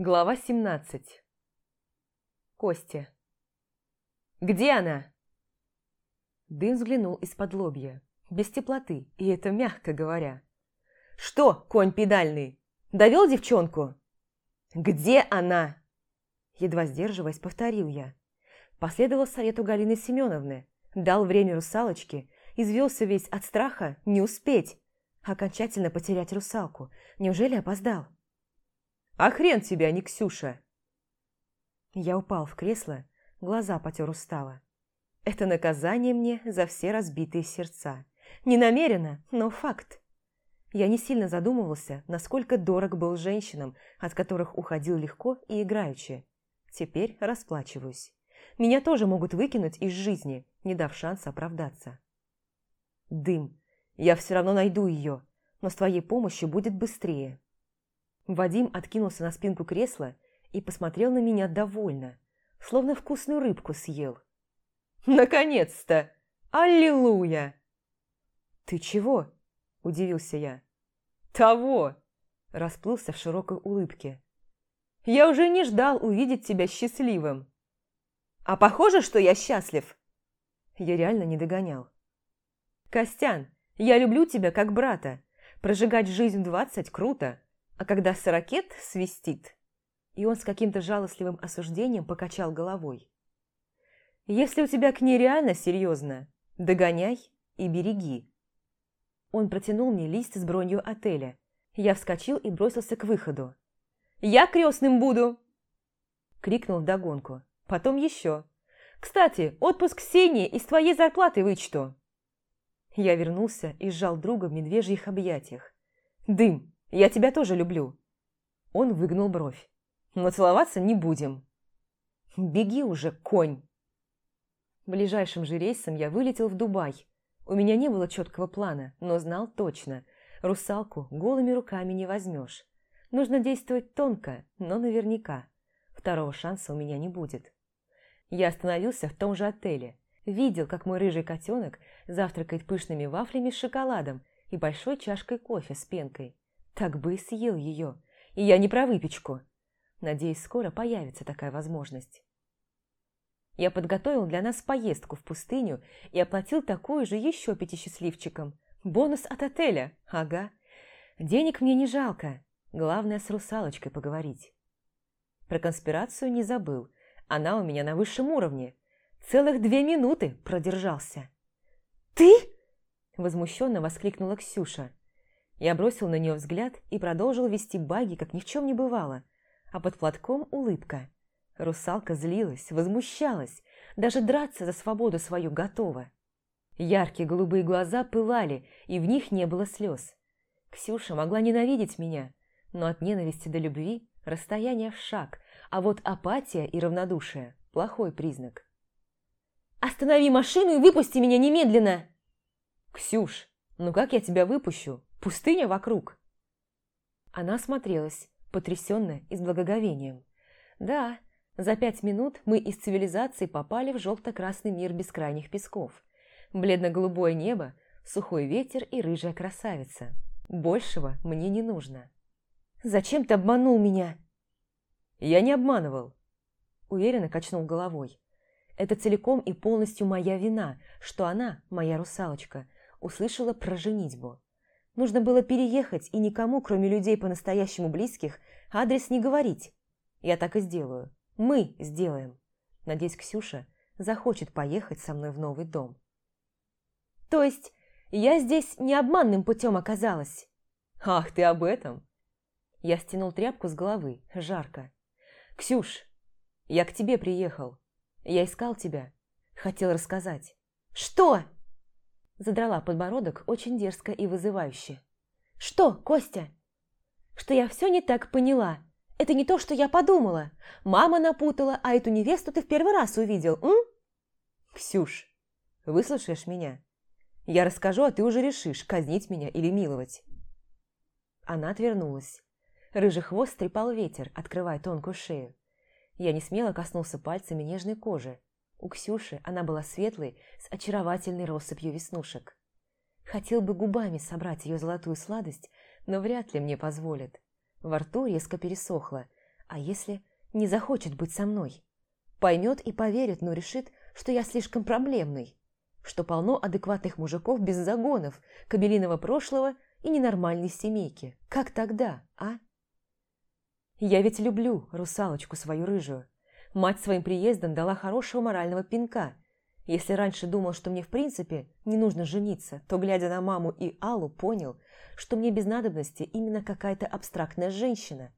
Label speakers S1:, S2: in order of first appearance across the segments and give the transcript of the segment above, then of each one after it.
S1: Глава 17 Костя «Где она?» Дым взглянул из-под лобья, без теплоты, и это мягко говоря. «Что, конь педальный, довел девчонку?» «Где она?» Едва сдерживаясь, повторил я. Последовал совету Галины Семеновны, дал время русалочке, извелся весь от страха не успеть, окончательно потерять русалку. Неужели опоздал? «А хрен тебя, не Ксюша!» Я упал в кресло, глаза потер устало. Это наказание мне за все разбитые сердца. Не намеренно, но факт. Я не сильно задумывался, насколько дорог был женщинам, от которых уходил легко и играючи. Теперь расплачиваюсь. Меня тоже могут выкинуть из жизни, не дав шанса оправдаться. Дым. Я все равно найду ее, но с твоей помощью будет быстрее. Вадим откинулся на спинку кресла и посмотрел на меня довольно, словно вкусную рыбку съел. «Наконец-то! Аллилуйя!» «Ты чего?» – удивился я. «Того!» – расплылся в широкой улыбке. «Я уже не ждал увидеть тебя счастливым!» «А похоже, что я счастлив!» Я реально не догонял. «Костян, я люблю тебя как брата. Прожигать жизнь двадцать – круто, а когда сорокет свистит...» И он с каким-то жалостливым осуждением покачал головой. «Если у тебя к ней реально серьезно, догоняй и береги». Он протянул мне лист с бронью отеля. Я вскочил и бросился к выходу. «Я крестным буду!» Крикнул вдогонку. Потом еще. «Кстати, отпуск Ксении из твоей зарплаты вычту!» Я вернулся и сжал друга в медвежьих объятиях. «Дым, я тебя тоже люблю!» Он выгнул бровь. «Но целоваться не будем!» «Беги уже, конь!» Ближайшим же рейсом я вылетел в Дубай. У меня не было четкого плана, но знал точно. Русалку голыми руками не возьмешь. Нужно действовать тонко, но наверняка. Второго шанса у меня не будет. Я остановился в том же отеле. Видел, как мой рыжий котенок завтракает пышными вафлями с шоколадом и большой чашкой кофе с пенкой. Так бы и съел ее. И я не про выпечку. Надеюсь, скоро появится такая возможность. Я подготовил для нас поездку в пустыню и оплатил такую же еще пяти счастливчикам. Бонус от отеля, ага. Денег мне не жалко. Главное, с русалочкой поговорить. Про конспирацию не забыл. Она у меня на высшем уровне. Целых две минуты продержался. «Ты?» – возмущенно воскликнула Ксюша. Я бросил на нее взгляд и продолжил вести баги, как ни в чем не бывало. А под платком улыбка. Русалка злилась, возмущалась, даже драться за свободу свою готова. Яркие голубые глаза пылали, и в них не было слез. Ксюша могла ненавидеть меня, но от ненависти до любви расстояние в шаг, а вот апатия и равнодушие – плохой признак. «Останови машину и выпусти меня немедленно!» «Ксюш, ну как я тебя выпущу? Пустыня вокруг!» Она осмотрелась, потрясенная и с благоговением. «Да, за пять минут мы из цивилизации попали в желто-красный мир бескрайних песков. Бледно-голубое небо, сухой ветер и рыжая красавица. Большего мне не нужно». «Зачем ты обманул меня?» «Я не обманывал», – уверенно качнул головой. Это целиком и полностью моя вина, что она, моя русалочка, услышала про женитьбу. Нужно было переехать и никому, кроме людей по-настоящему близких, адрес не говорить. Я так и сделаю. Мы сделаем. Надеюсь, Ксюша захочет поехать со мной в новый дом. То есть я здесь не обманным путем оказалась? Ах, ты об этом? Я стянул тряпку с головы, жарко. Ксюш, я к тебе приехал. Я искал тебя. Хотел рассказать. Что? Задрала подбородок очень дерзко и вызывающе. Что, Костя? Что я все не так поняла. Это не то, что я подумала. Мама напутала, а эту невесту ты в первый раз увидел, м? Ксюш, выслушаешь меня? Я расскажу, а ты уже решишь, казнить меня или миловать. Она отвернулась. Рыжий хвост трепал ветер, открывая тонкую шею. Я не смело коснулся пальцами нежной кожи. У Ксюши она была светлой, с очаровательной россыпью веснушек. Хотел бы губами собрать ее золотую сладость, но вряд ли мне позволят. Во рту резко пересохло, А если не захочет быть со мной? Поймет и поверит, но решит, что я слишком проблемный, что полно адекватных мужиков без загонов, кабелиного прошлого и ненормальной семейки. Как тогда, а? Я ведь люблю русалочку свою рыжую. Мать своим приездом дала хорошего морального пинка. Если раньше думал, что мне в принципе не нужно жениться, то, глядя на маму и Аллу, понял, что мне без надобности именно какая-то абстрактная женщина.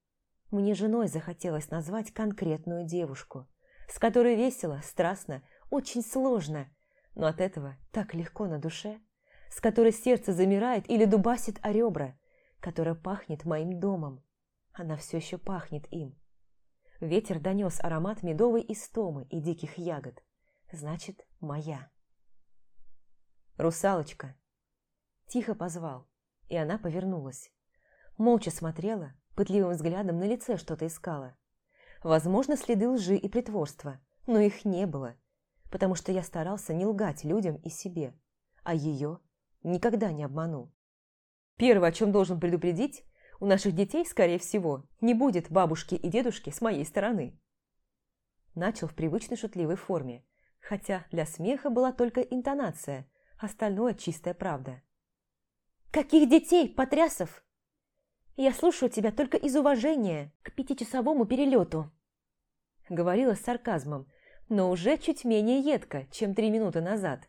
S1: Мне женой захотелось назвать конкретную девушку, с которой весело, страстно, очень сложно, но от этого так легко на душе, с которой сердце замирает или дубасит о ребра, которая пахнет моим домом. Она все еще пахнет им. Ветер донес аромат медовой истомы и диких ягод. Значит, моя. «Русалочка!» Тихо позвал, и она повернулась. Молча смотрела, пытливым взглядом на лице что-то искала. Возможно, следы лжи и притворства, но их не было, потому что я старался не лгать людям и себе, а ее никогда не обманул. Первое, о чем должен предупредить, у наших детей, скорее всего, не будет бабушки и дедушки с моей стороны. Начал в привычной шутливой форме, хотя для смеха была только интонация, остальное чистая правда. «Каких детей, Потрясов?» «Я слушаю тебя только из уважения к пятичасовому перелету», говорила с сарказмом, но уже чуть менее едко, чем три минуты назад.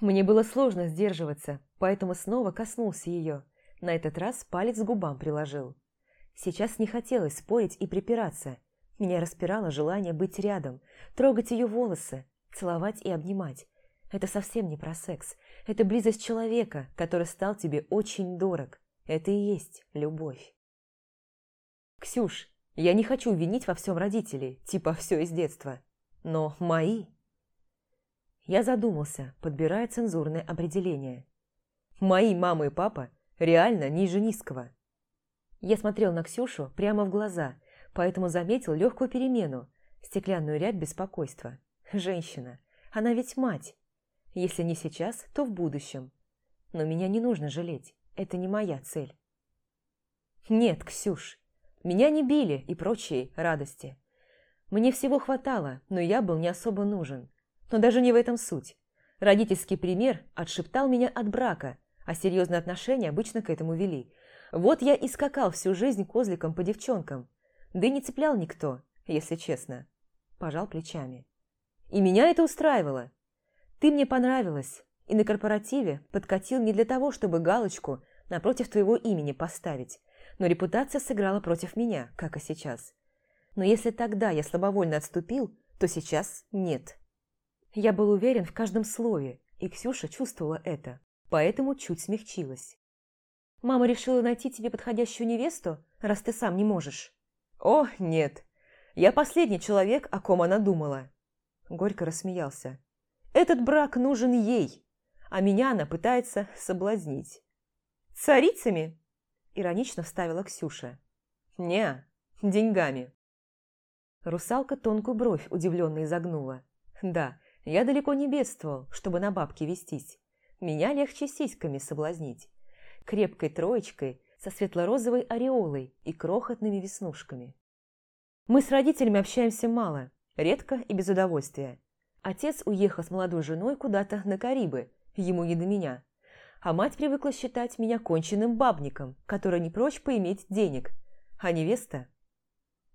S1: Мне было сложно сдерживаться, поэтому снова коснулся ее, на этот раз палец к губам приложил. Сейчас не хотелось спорить и припираться. Меня распирало желание быть рядом, трогать ее волосы, целовать и обнимать. Это совсем не про секс. Это близость человека, который стал тебе очень дорог. Это и есть любовь. Ксюш, я не хочу винить во всем родителей, типа все из детства. Но мои... Я задумался, подбирая цензурное определение. Мои мама и папа Реально ниже низкого. Я смотрел на Ксюшу прямо в глаза, поэтому заметил легкую перемену, стеклянную рябь беспокойства. Женщина. Она ведь мать. Если не сейчас, то в будущем. Но меня не нужно жалеть. Это не моя цель. Нет, Ксюш, меня не били и прочие радости. Мне всего хватало, но я был не особо нужен. Но даже не в этом суть. Родительский пример отшептал меня от брака, а серьезные отношения обычно к этому вели. Вот я и скакал всю жизнь козликом по девчонкам. Да и не цеплял никто, если честно. Пожал плечами. И меня это устраивало. Ты мне понравилась, и на корпоративе подкатил не для того, чтобы галочку напротив твоего имени поставить, но репутация сыграла против меня, как и сейчас. Но если тогда я слабовольно отступил, то сейчас нет. Я был уверен в каждом слове, и Ксюша чувствовала это поэтому чуть смягчилась. «Мама решила найти тебе подходящую невесту, раз ты сам не можешь?» «О, нет! Я последний человек, о ком она думала!» Горько рассмеялся. «Этот брак нужен ей, а меня она пытается соблазнить». «Царицами?» Иронично вставила Ксюша. «Не, деньгами». Русалка тонкую бровь удивленно изогнула. «Да, я далеко не бедствовал, чтобы на бабки вестись. Меня легче сиськами соблазнить. Крепкой троечкой со светло-розовой ореолой и крохотными веснушками. Мы с родителями общаемся мало, редко и без удовольствия. Отец уехал с молодой женой куда-то на Карибы, ему не до меня. А мать привыкла считать меня конченным бабником, который не прочь поиметь денег. А невеста?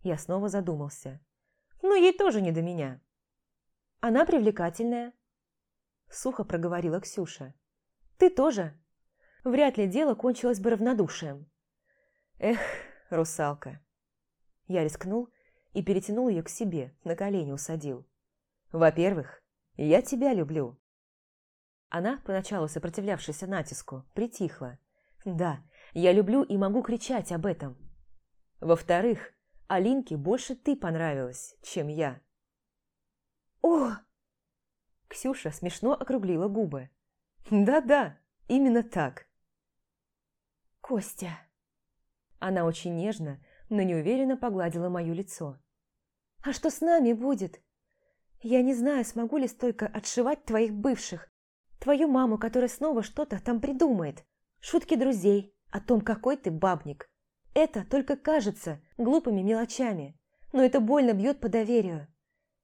S1: Я снова задумался. Ну, ей тоже не до меня. Она привлекательная. Сухо проговорила Ксюша. Ты тоже. Вряд ли дело кончилось бы равнодушием. Эх, русалка. Я рискнул и перетянул ее к себе, на колени усадил. Во-первых, я тебя люблю. Она, поначалу сопротивлявшаяся натиску, притихла. Да, я люблю и могу кричать об этом. Во-вторых, Алинке больше ты понравилась, чем я. О! Ксюша смешно округлила губы. Да-да, именно так. Костя. Она очень нежно, но неуверенно погладила мое лицо. А что с нами будет? Я не знаю, смогу ли столько отшивать твоих бывших. Твою маму, которая снова что-то там придумает. Шутки друзей о том, какой ты бабник. Это только кажется глупыми мелочами, но это больно бьет по доверию.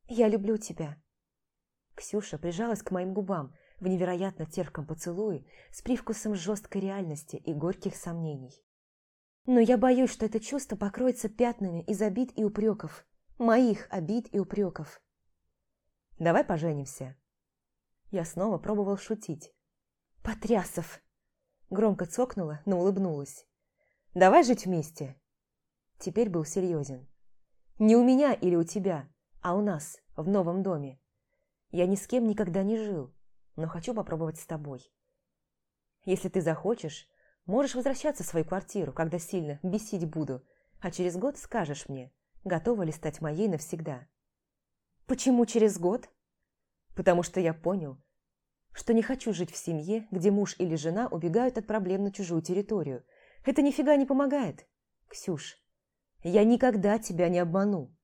S1: Я люблю тебя. Ксюша прижалась к моим губам в невероятно терпком поцелуе с привкусом жесткой реальности и горьких сомнений. Но я боюсь, что это чувство покроется пятнами из обид и упреков. Моих обид и упреков. Давай поженимся. Я снова пробовал шутить. Потрясов! Громко цокнула, но улыбнулась. Давай жить вместе. Теперь был серьезен. Не у меня или у тебя, а у нас, в новом доме. Я ни с кем никогда не жил, но хочу попробовать с тобой. Если ты захочешь, можешь возвращаться в свою квартиру, когда сильно бесить буду, а через год скажешь мне, готова ли стать моей навсегда. Почему через год? Потому что я понял, что не хочу жить в семье, где муж или жена убегают от проблем на чужую территорию. Это нифига не помогает. Ксюш, я никогда тебя не обману.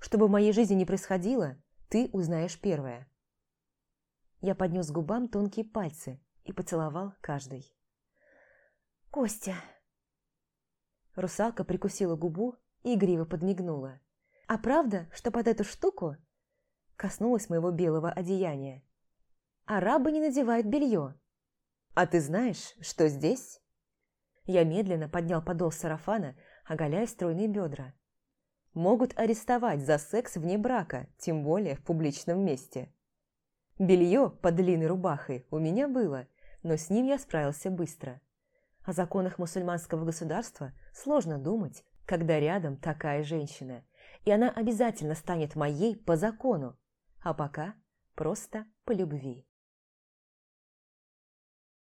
S1: Что бы в моей жизни не происходило, ты узнаешь первое. Я поднес к губам тонкие пальцы и поцеловал каждый. «Костя!» Русалка прикусила губу и игриво подмигнула. «А правда, что под эту штуку?» Коснулась моего белого одеяния. «Арабы не надевают белье». «А ты знаешь, что здесь?» Я медленно поднял подол сарафана, оголяя стройные бедра. «Могут арестовать за секс вне брака, тем более в публичном месте». Белье под длинной рубахой у меня было, но с ним я справился быстро. О законах мусульманского государства сложно думать, когда рядом такая женщина, и она обязательно станет моей по закону, а пока просто по любви.